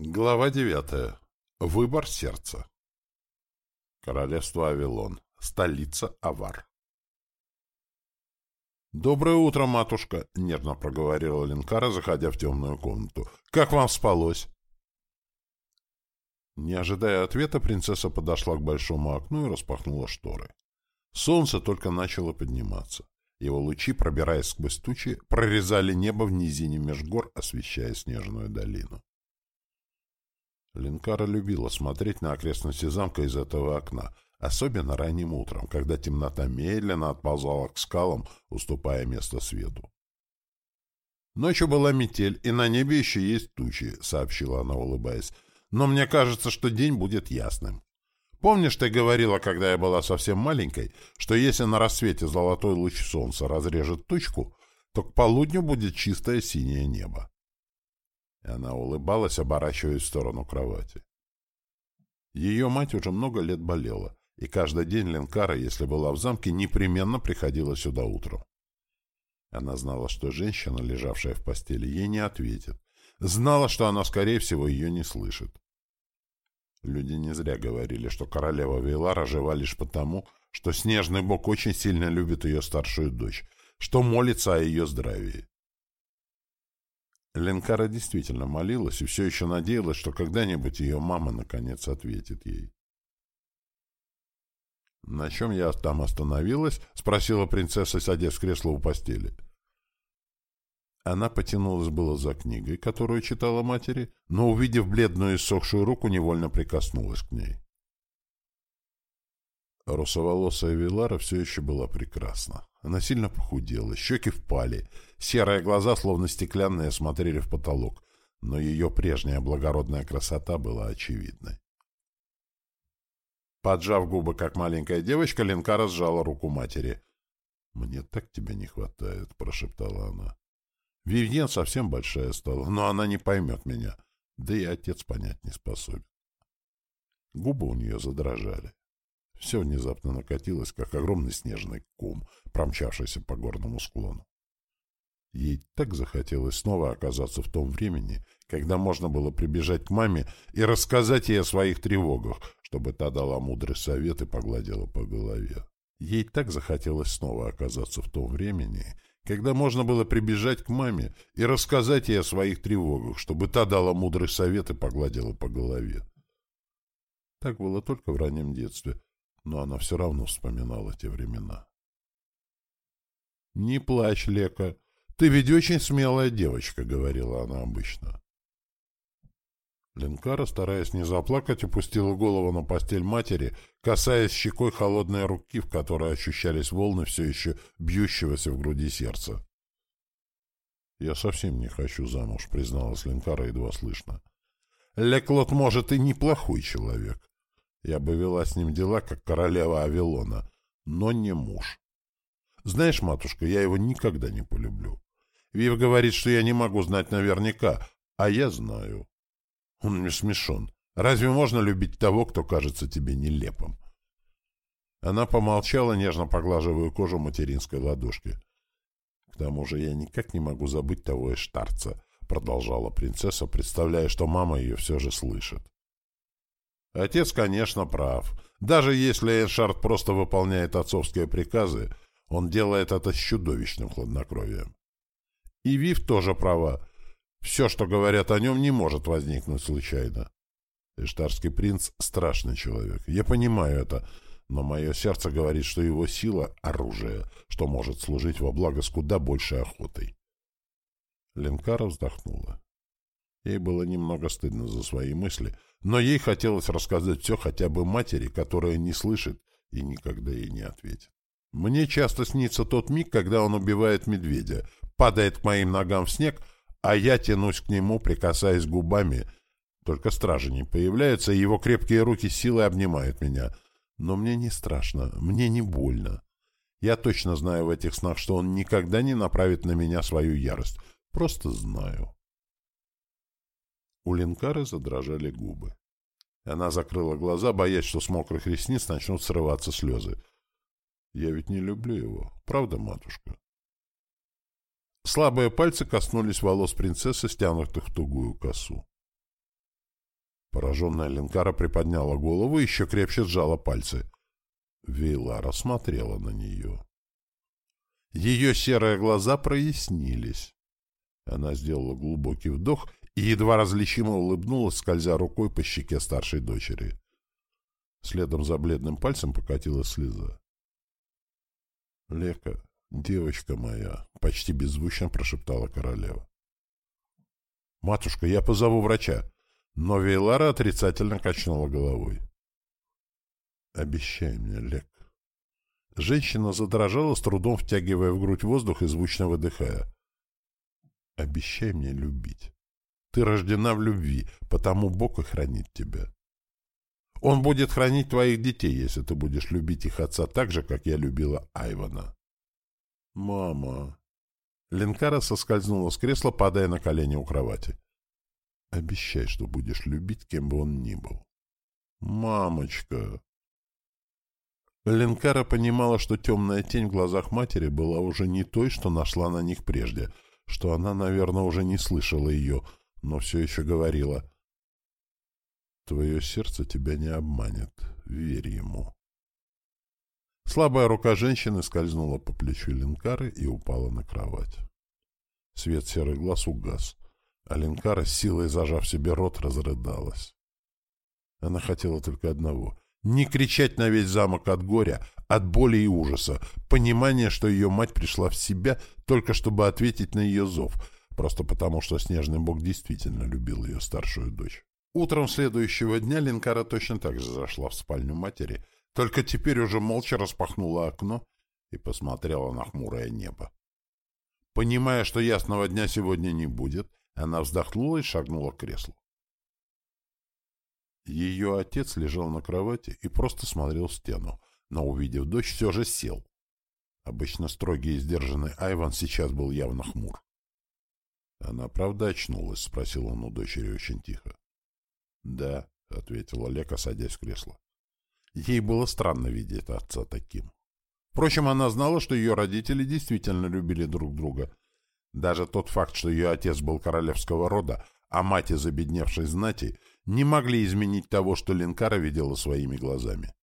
Глава девятая. Выбор сердца. Королевство Авилон. Столица Авар. «Доброе утро, матушка!» — нервно проговорила Ленкара, заходя в темную комнату. «Как вам спалось?» Не ожидая ответа, принцесса подошла к большому окну и распахнула шторы. Солнце только начало подниматься. Его лучи, пробираясь сквозь тучи, прорезали небо в низине меж гор, освещая снежную долину. Ленкара любила смотреть на окрестности замка из этого окна, особенно ранним утром, когда темнота медленно отползала к скалам, уступая место свету. «Ночью была метель, и на небе еще есть тучи», — сообщила она, улыбаясь. «Но мне кажется, что день будет ясным. Помнишь, ты говорила, когда я была совсем маленькой, что если на рассвете золотой луч солнца разрежет тучку, то к полудню будет чистое синее небо?» Она улыбалась, оборачиваясь в сторону кровати. Ее мать уже много лет болела, и каждый день Ленкара, если была в замке, непременно приходила сюда утром. Она знала, что женщина, лежавшая в постели, ей не ответит. Знала, что она, скорее всего, ее не слышит. Люди не зря говорили, что королева Вейлара жива лишь потому, что снежный бог очень сильно любит ее старшую дочь, что молится о ее здравии. Ленкара действительно молилась и все еще надеялась, что когда-нибудь ее мама наконец ответит ей. «На чем я там остановилась?» — спросила принцесса, садясь в кресло у постели. Она потянулась было за книгой, которую читала матери, но, увидев бледную и сохшую руку, невольно прикоснулась к ней. Русоволосая Вилара все еще была прекрасна. Она сильно похудела, щеки впали, серые глаза, словно стеклянные, смотрели в потолок, но ее прежняя благородная красота была очевидной. Поджав губы, как маленькая девочка, Ленкара сжала руку матери. «Мне так тебя не хватает», — прошептала она. «Вивьен совсем большая стала, но она не поймет меня, да и отец понять не способен». Губы у нее задрожали. Все внезапно накатилось, как огромный снежный ком, промчавшийся по горному склону. Ей так захотелось снова оказаться в том времени, когда можно было прибежать к маме и рассказать ей о своих тревогах, чтобы та дала мудрый совет и погладила по голове. Ей так захотелось снова оказаться в том времени, когда можно было прибежать к маме и рассказать ей о своих тревогах, чтобы та дала мудрый совет и погладила по голове. Так было только в раннем детстве, но она все равно вспоминала те времена. «Не плачь, Лека. Ты ведь очень смелая девочка», — говорила она обычно. Ленкара, стараясь не заплакать, опустила голову на постель матери, касаясь щекой холодной руки, в которой ощущались волны все еще бьющегося в груди сердца. «Я совсем не хочу замуж», — призналась Ленкара едва слышно. «Леклот, может, и неплохой человек. Я бы вела с ним дела, как королева Авилона, но не муж. Знаешь, матушка, я его никогда не полюблю. Вив говорит, что я не могу знать наверняка, а я знаю. Он мне смешон. Разве можно любить того, кто кажется тебе нелепым? Она помолчала, нежно поглаживая кожу материнской ладошки. — К тому же я никак не могу забыть того эштарца, — продолжала принцесса, представляя, что мама ее все же слышит. Отец, конечно, прав. Даже если Эншард просто выполняет отцовские приказы, он делает это с чудовищным хладнокровием. И Вив тоже права. Все, что говорят о нем, не может возникнуть случайно. Эштарский принц — страшный человек. Я понимаю это, но мое сердце говорит, что его сила — оружие, что может служить во благо с куда большей охотой. Ленкара вздохнула. Ей было немного стыдно за свои мысли, но ей хотелось рассказать все хотя бы матери, которая не слышит и никогда ей не ответит. Мне часто снится тот миг, когда он убивает медведя, падает к моим ногам в снег, а я тянусь к нему, прикасаясь губами. Только стражи не появляются, и его крепкие руки силой обнимают меня. Но мне не страшно, мне не больно. Я точно знаю в этих снах, что он никогда не направит на меня свою ярость. Просто знаю. У Ленкары задрожали губы. Она закрыла глаза, боясь, что с мокрых ресниц начнут срываться слезы. «Я ведь не люблю его. Правда, матушка?» Слабые пальцы коснулись волос принцессы, стянутых в тугую косу. Пораженная Ленкара приподняла голову и еще крепче сжала пальцы. Вейлара смотрела на нее. Ее серые глаза прояснились. Она сделала глубокий вдох и едва различимо улыбнулась, скользя рукой по щеке старшей дочери. Следом за бледным пальцем покатилась слеза. — Лека, девочка моя, — почти беззвучно прошептала королева. — Матушка, я позову врача. Но Вейлара отрицательно качнула головой. — Обещай мне, Лек. Женщина задрожала, с трудом втягивая в грудь воздух и звучно выдыхая. — Обещай мне любить. Ты рождена в любви, потому Бог и хранит тебя. Он будет хранить твоих детей, если ты будешь любить их отца так же, как я любила Айвана. Мама. Ленкара соскользнула с кресла, падая на колени у кровати. Обещай, что будешь любить, кем бы он ни был. Мамочка. Ленкара понимала, что темная тень в глазах матери была уже не той, что нашла на них прежде, что она, наверное, уже не слышала ее, но все еще говорила — Твое сердце тебя не обманет. Верь ему. Слабая рука женщины скользнула по плечу Ленкары и упала на кровать. Свет серых глаз угас, а Ленкара, с силой зажав себе рот, разрыдалась. Она хотела только одного — не кричать на весь замок от горя, от боли и ужаса, понимания, что ее мать пришла в себя только чтобы ответить на ее зов, просто потому, что снежный бог действительно любил ее старшую дочь. Утром следующего дня Линкара точно так же зашла в спальню матери, только теперь уже молча распахнула окно и посмотрела на хмурое небо. Понимая, что ясного дня сегодня не будет, она вздохнула и шагнула к креслу. Ее отец лежал на кровати и просто смотрел в стену, но, увидев дочь, все же сел. Обычно строгий и сдержанный Айван сейчас был явно хмур. — Она правда очнулась? — спросил он у дочери очень тихо. «Да», — ответила Лека, садясь в кресло. Ей было странно видеть отца таким. Впрочем, она знала, что ее родители действительно любили друг друга. Даже тот факт, что ее отец был королевского рода, а мать из обедневшей знати, не могли изменить того, что Ленкара видела своими глазами.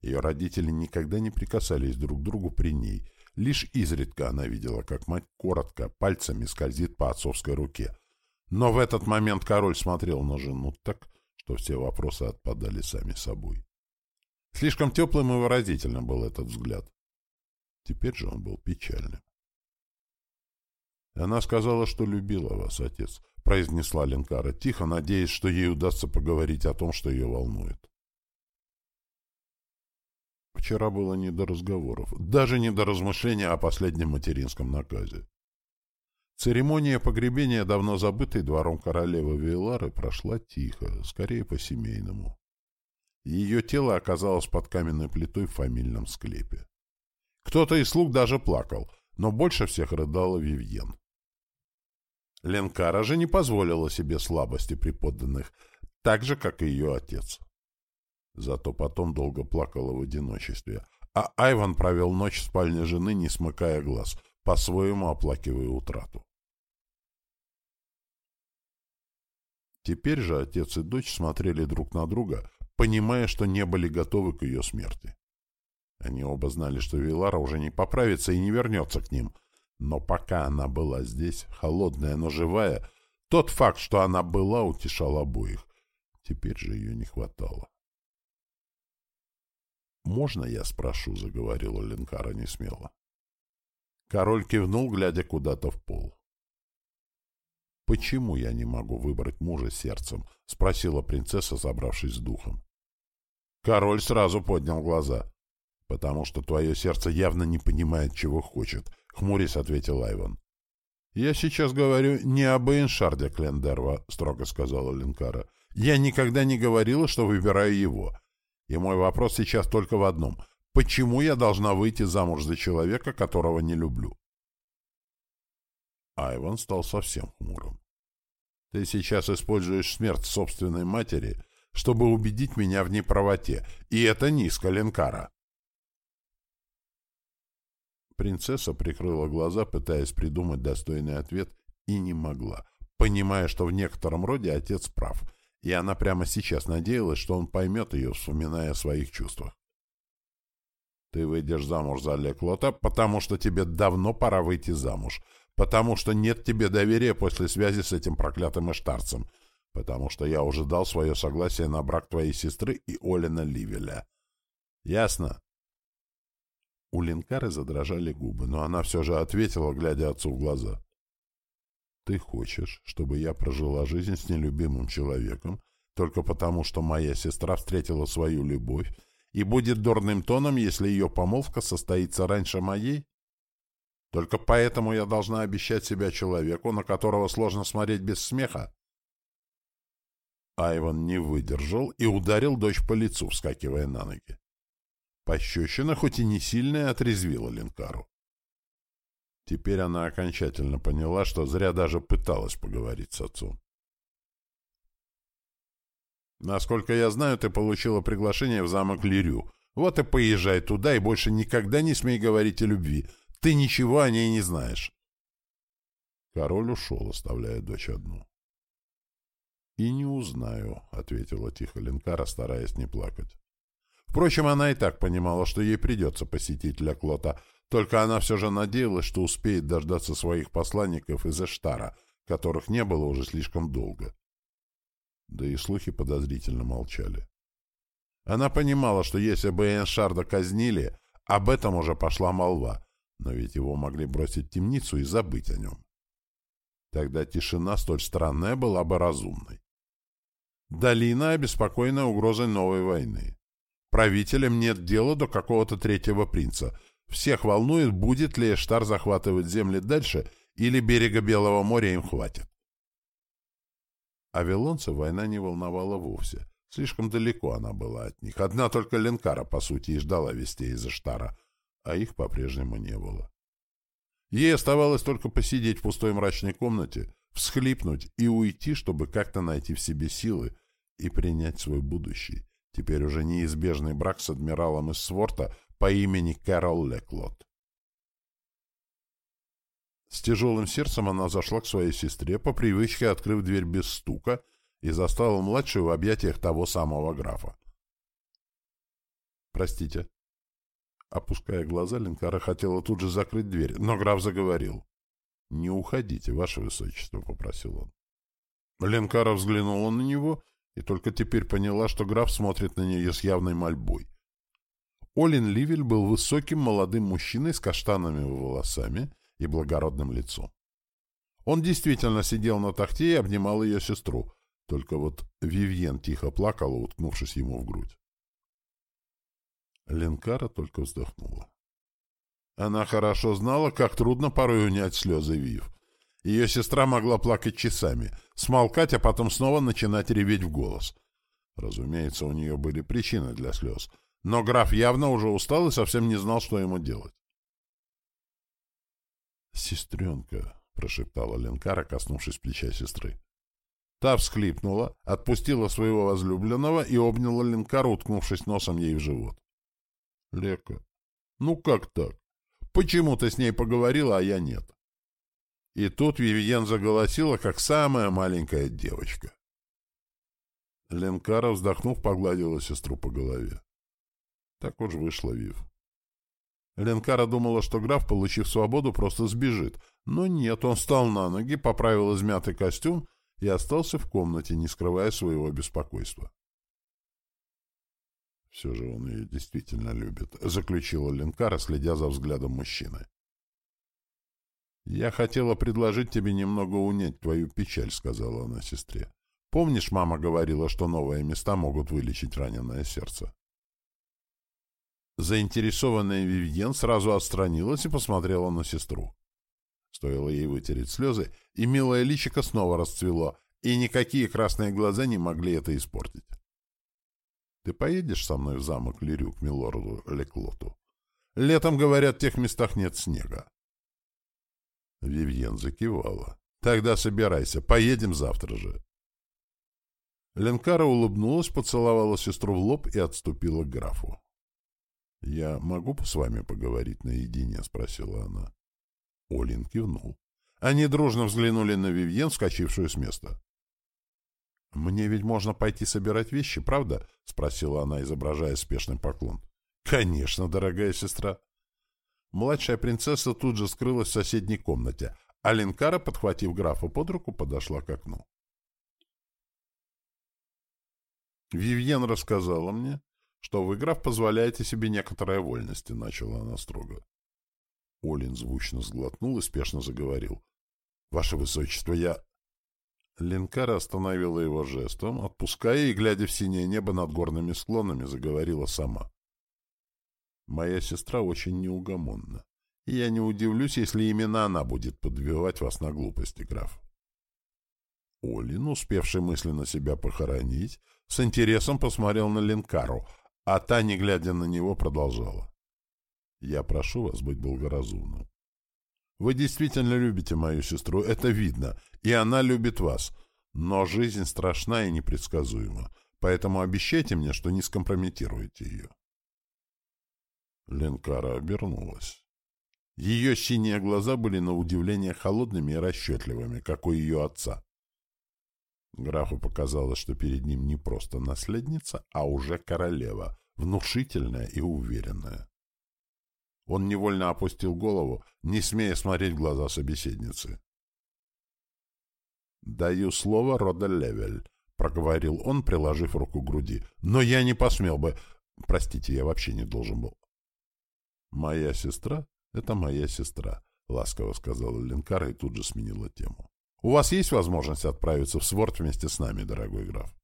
Ее родители никогда не прикасались друг к другу при ней. Лишь изредка она видела, как мать коротко, пальцами скользит по отцовской руке — но в этот момент король смотрел на жену так, что все вопросы отпадали сами собой. Слишком теплым и выразительным был этот взгляд. Теперь же он был печальным. «Она сказала, что любила вас, отец», — произнесла Ленкара тихо, надеясь, что ей удастся поговорить о том, что ее волнует. Вчера было не до разговоров, даже не до размышления о последнем материнском наказе. Церемония погребения давно забытой двором королевы Вейлары прошла тихо, скорее по-семейному. Ее тело оказалось под каменной плитой в фамильном склепе. Кто-то из слуг даже плакал, но больше всех рыдала Вивьен. Ленкара же не позволила себе слабости преподданных, так же, как и ее отец. Зато потом долго плакала в одиночестве, а Айван провел ночь в спальне жены, не смыкая глаз, по-своему оплакивая утрату. Теперь же отец и дочь смотрели друг на друга, понимая, что не были готовы к ее смерти. Они оба знали, что Вилара уже не поправится и не вернется к ним. Но пока она была здесь, холодная, но живая, тот факт, что она была, утешал обоих. Теперь же ее не хватало. «Можно я спрошу?» — заговорила Ленкара несмело. Король кивнул, глядя куда-то в пол. «Почему я не могу выбрать мужа сердцем?» — спросила принцесса, забравшись с духом. Король сразу поднял глаза. «Потому что твое сердце явно не понимает, чего хочет», — хмурясь ответил Айван. «Я сейчас говорю не об Эйншарде Клендерва», — строго сказала Линкара. «Я никогда не говорила, что выбираю его. И мой вопрос сейчас только в одном. Почему я должна выйти замуж за человека, которого не люблю? Айван стал совсем хмурым. Ты сейчас используешь смерть собственной матери, чтобы убедить меня в неправоте, и это низко, Ленкара. Принцесса прикрыла глаза, пытаясь придумать достойный ответ, и не могла, понимая, что в некотором роде отец прав, и она прямо сейчас надеялась, что он поймет ее, вспоминая о своих чувствах. Ты выйдешь замуж за Леклота, потому что тебе давно пора выйти замуж, потому что нет тебе доверия после связи с этим проклятым эштарцем, потому что я уже дал свое согласие на брак твоей сестры и Олина Ливеля. Ясно? У Линкары задрожали губы, но она все же ответила, глядя отцу в глаза. «Ты хочешь, чтобы я прожила жизнь с нелюбимым человеком, только потому, что моя сестра встретила свою любовь, и будет дурным тоном, если ее помолвка состоится раньше моей? Только поэтому я должна обещать себя человеку, на которого сложно смотреть без смеха?» Айван не выдержал и ударил дочь по лицу, вскакивая на ноги. Пощечина, хоть и не сильная, отрезвила Ленкару. Теперь она окончательно поняла, что зря даже пыталась поговорить с отцом. «Насколько я знаю, ты получила приглашение в замок Лирю. Вот и поезжай туда и больше никогда не смей говорить о любви. Ты ничего о ней не знаешь». Король ушел, оставляя дочь одну. «И не узнаю», — ответила тихо Ленкара, стараясь не плакать. Впрочем, она и так понимала, что ей придется посетить Леклота, только она все же надеялась, что успеет дождаться своих посланников из Эштара, которых не было уже слишком долго. Да и слухи подозрительно молчали. Она понимала, что если бы Эншарда казнили, об этом уже пошла молва, но ведь его могли бросить в темницу и забыть о нем. Тогда тишина столь странная была бы разумной. Долина обеспокоена угрозой новой войны. Правителям нет дела до какого-то третьего принца. Всех волнует, будет ли Эштар захватывать земли дальше, или берега Белого моря им хватит. А вавилонцев война не волновала вовсе. Слишком далеко она была от них. Одна только Ленкара, по сути, и ждала вестей из Эштара, а их по-прежнему не было. Ей оставалось только посидеть в пустой мрачной комнате, всхлипнуть и уйти, чтобы как-то найти в себе силы и принять свой будущий, теперь уже неизбежный брак с адмиралом из Сворта по имени Кэрол Леклот. С тяжелым сердцем она зашла к своей сестре, по привычке открыв дверь без стука, и застала младшую в объятиях того самого графа. «Простите». Опуская глаза, Ленкара хотела тут же закрыть дверь, но граф заговорил. «Не уходите, ваше высочество», — попросил он. Ленкара взглянула на него и только теперь поняла, что граф смотрит на нее с явной мольбой. Олин Ливель был высоким молодым мужчиной с каштанными волосами и благородным лицом. Он действительно сидел на тахте и обнимал ее сестру, только вот Вивьен тихо плакала, уткнувшись ему в грудь. Ленкара только вздохнула. Она хорошо знала, как трудно порой унять слезы Вив. Ее сестра могла плакать часами, смолкать, а потом снова начинать реветь в голос. Разумеется, у нее были причины для слез, но граф явно уже устал и совсем не знал, что ему делать. «Сестренка», — прошептала Ленкара, коснувшись плеча сестры. Та всхлипнула, отпустила своего возлюбленного и обняла Ленкару, уткнувшись носом ей в живот. «Лека, ну как так? Почему ты с ней поговорила, а я нет?» И тут Вивьен заголосила, как самая маленькая девочка. Ленкара, вздохнув, погладила сестру по голове. Так уж вышла Вив. Ленкара думала, что граф, получив свободу, просто сбежит. Но нет, он встал на ноги, поправил измятый костюм и остался в комнате, не скрывая своего беспокойства. «Все же он ее действительно любит», — заключила Ленкара, следя за взглядом мужчины. «Я хотела предложить тебе немного унять твою печаль», — сказала она сестре. «Помнишь, мама говорила, что новые места могут вылечить раненое сердце?» Заинтересованная Вивьен сразу отстранилась и посмотрела на сестру. Стоило ей вытереть слезы, и милое личико снова расцвело, и никакие красные глаза не могли это испортить. «Ты поедешь со мной в замок Лирюк, милорду Леклоту? Летом, говорят, в тех местах нет снега». Вивьен закивала. «Тогда собирайся, поедем завтра же». Ленкара улыбнулась, поцеловала сестру в лоб и отступила к графу. «Я могу с вами поговорить наедине?» — спросила она. Олин кивнул. Они дружно взглянули на Вивьен, вскочившую с места. «Мне ведь можно пойти собирать вещи, правда?» — спросила она, изображая спешный поклон. «Конечно, дорогая сестра». Младшая принцесса тут же скрылась в соседней комнате, а Ленкара, подхватив графа под руку, подошла к окну. «Вивьен рассказала мне, что вы, граф, позволяете себе некоторые вольности», — начала она строго. Олин звучно сглотнул и спешно заговорил. «Ваше Высочество, я...» Ленкара остановила его жестом, отпуская и, глядя в синее небо над горными склонами, заговорила сама. «Моя сестра очень неугомонна, и я не удивлюсь, если именно она будет подбивать вас на глупости, граф». Олин, успевший мысленно себя похоронить, с интересом посмотрел на Ленкару, а та, не глядя на него, продолжала. «Я прошу вас быть благоразумным. Вы действительно любите мою сестру, это видно, и она любит вас. Но жизнь страшна и непредсказуема, поэтому обещайте мне, что не скомпрометируете ее. Ленкара обернулась. Ее синие глаза были на удивление холодными и расчетливыми, как у ее отца. Графу показалось, что перед ним не просто наследница, а уже королева, внушительная и уверенная. Он невольно опустил голову, не смея смотреть в глаза собеседницы. «Даю слово рода Левель», — проговорил он, приложив руку к груди. «Но я не посмел бы... Простите, я вообще не должен был». «Моя сестра — это моя сестра», — ласково сказала Ленкара и тут же сменила тему. «У вас есть возможность отправиться в Сворд вместе с нами, дорогой граф?»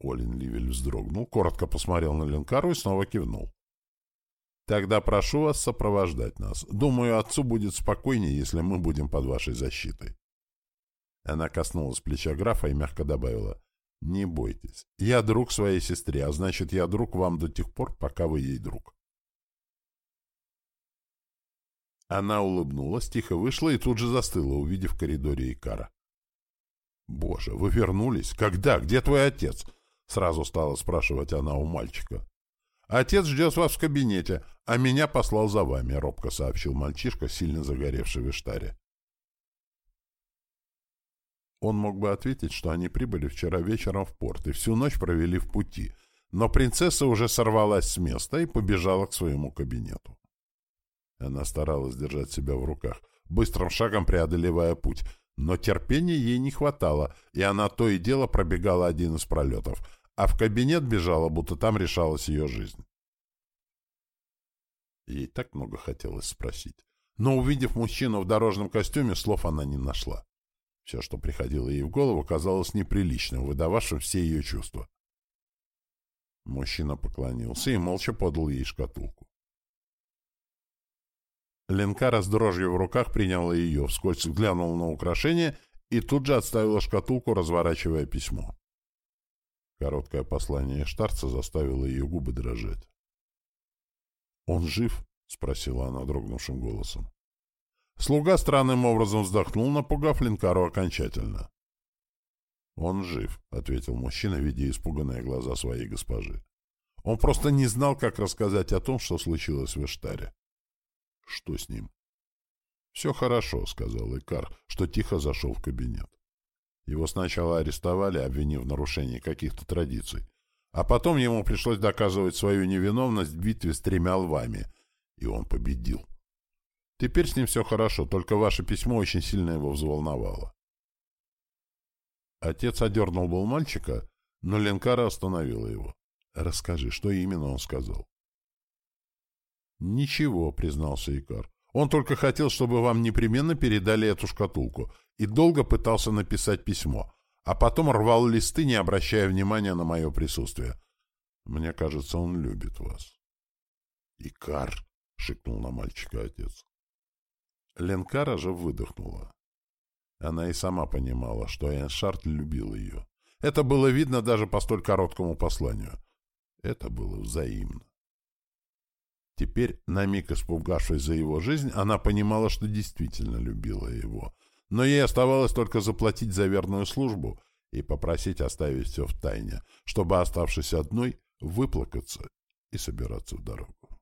Олин Ливель вздрогнул, коротко посмотрел на Ленкару и снова кивнул. Тогда прошу вас сопровождать нас. Думаю, отцу будет спокойнее, если мы будем под вашей защитой. Она коснулась плеча графа и мягко добавила. «Не бойтесь. Я друг своей сестре, а значит, я друг вам до тех пор, пока вы ей друг». Она улыбнулась, тихо вышла и тут же застыла, увидев в коридоре Икара. «Боже, вы вернулись? Когда? Где твой отец?» Сразу стала спрашивать она у мальчика. «Отец ждет вас в кабинете, а меня послал за вами», — робко сообщил мальчишка, сильно загоревший в Иштаре. Он мог бы ответить, что они прибыли вчера вечером в порт и всю ночь провели в пути, но принцесса уже сорвалась с места и побежала к своему кабинету. Она старалась держать себя в руках, быстрым шагом преодолевая путь, но терпения ей не хватало, и она то и дело пробегала один из пролетов — а в кабинет бежала, будто там решалась ее жизнь. Ей так много хотелось спросить. Но, увидев мужчину в дорожном костюме, слов она не нашла. Все, что приходило ей в голову, казалось неприличным, выдававшим все ее чувства. Мужчина поклонился и молча подал ей шкатулку. Ленкара с дрожью в руках приняла ее, вскользь глянула на украшение и тут же отставила шкатулку, разворачивая письмо. Короткое послание Штарца заставило ее губы дрожать. «Он жив?» — спросила она дрогнувшим голосом. Слуга странным образом вздохнул, напугав Линкару окончательно. «Он жив», — ответил мужчина, видя испуганные глаза своей госпожи. Он просто не знал, как рассказать о том, что случилось в Эштаре. «Что с ним?» «Все хорошо», — сказал Икар, что тихо зашел в кабинет. Его сначала арестовали, обвинив в нарушении каких-то традиций. А потом ему пришлось доказывать свою невиновность в битве с тремя лвами. И он победил. Теперь с ним все хорошо, только ваше письмо очень сильно его взволновало. Отец одернул был мальчика, но Ленкара остановила его. «Расскажи, что именно он сказал?» «Ничего», — признался Икар. «Он только хотел, чтобы вам непременно передали эту шкатулку, и долго пытался написать письмо, а потом рвал листы, не обращая внимания на мое присутствие. Мне кажется, он любит вас. — Икар! — шикнул на мальчика отец. Ленкара же выдохнула. Она и сама понимала, что Эншарт любил ее. Это было видно даже по столь короткому посланию. Это было взаимно. Теперь, на миг испугавшись за его жизнь, она понимала, что действительно любила его — но ей оставалось только заплатить за верную службу и попросить оставить все в тайне, чтобы, оставшись одной, выплакаться и собираться в дорогу.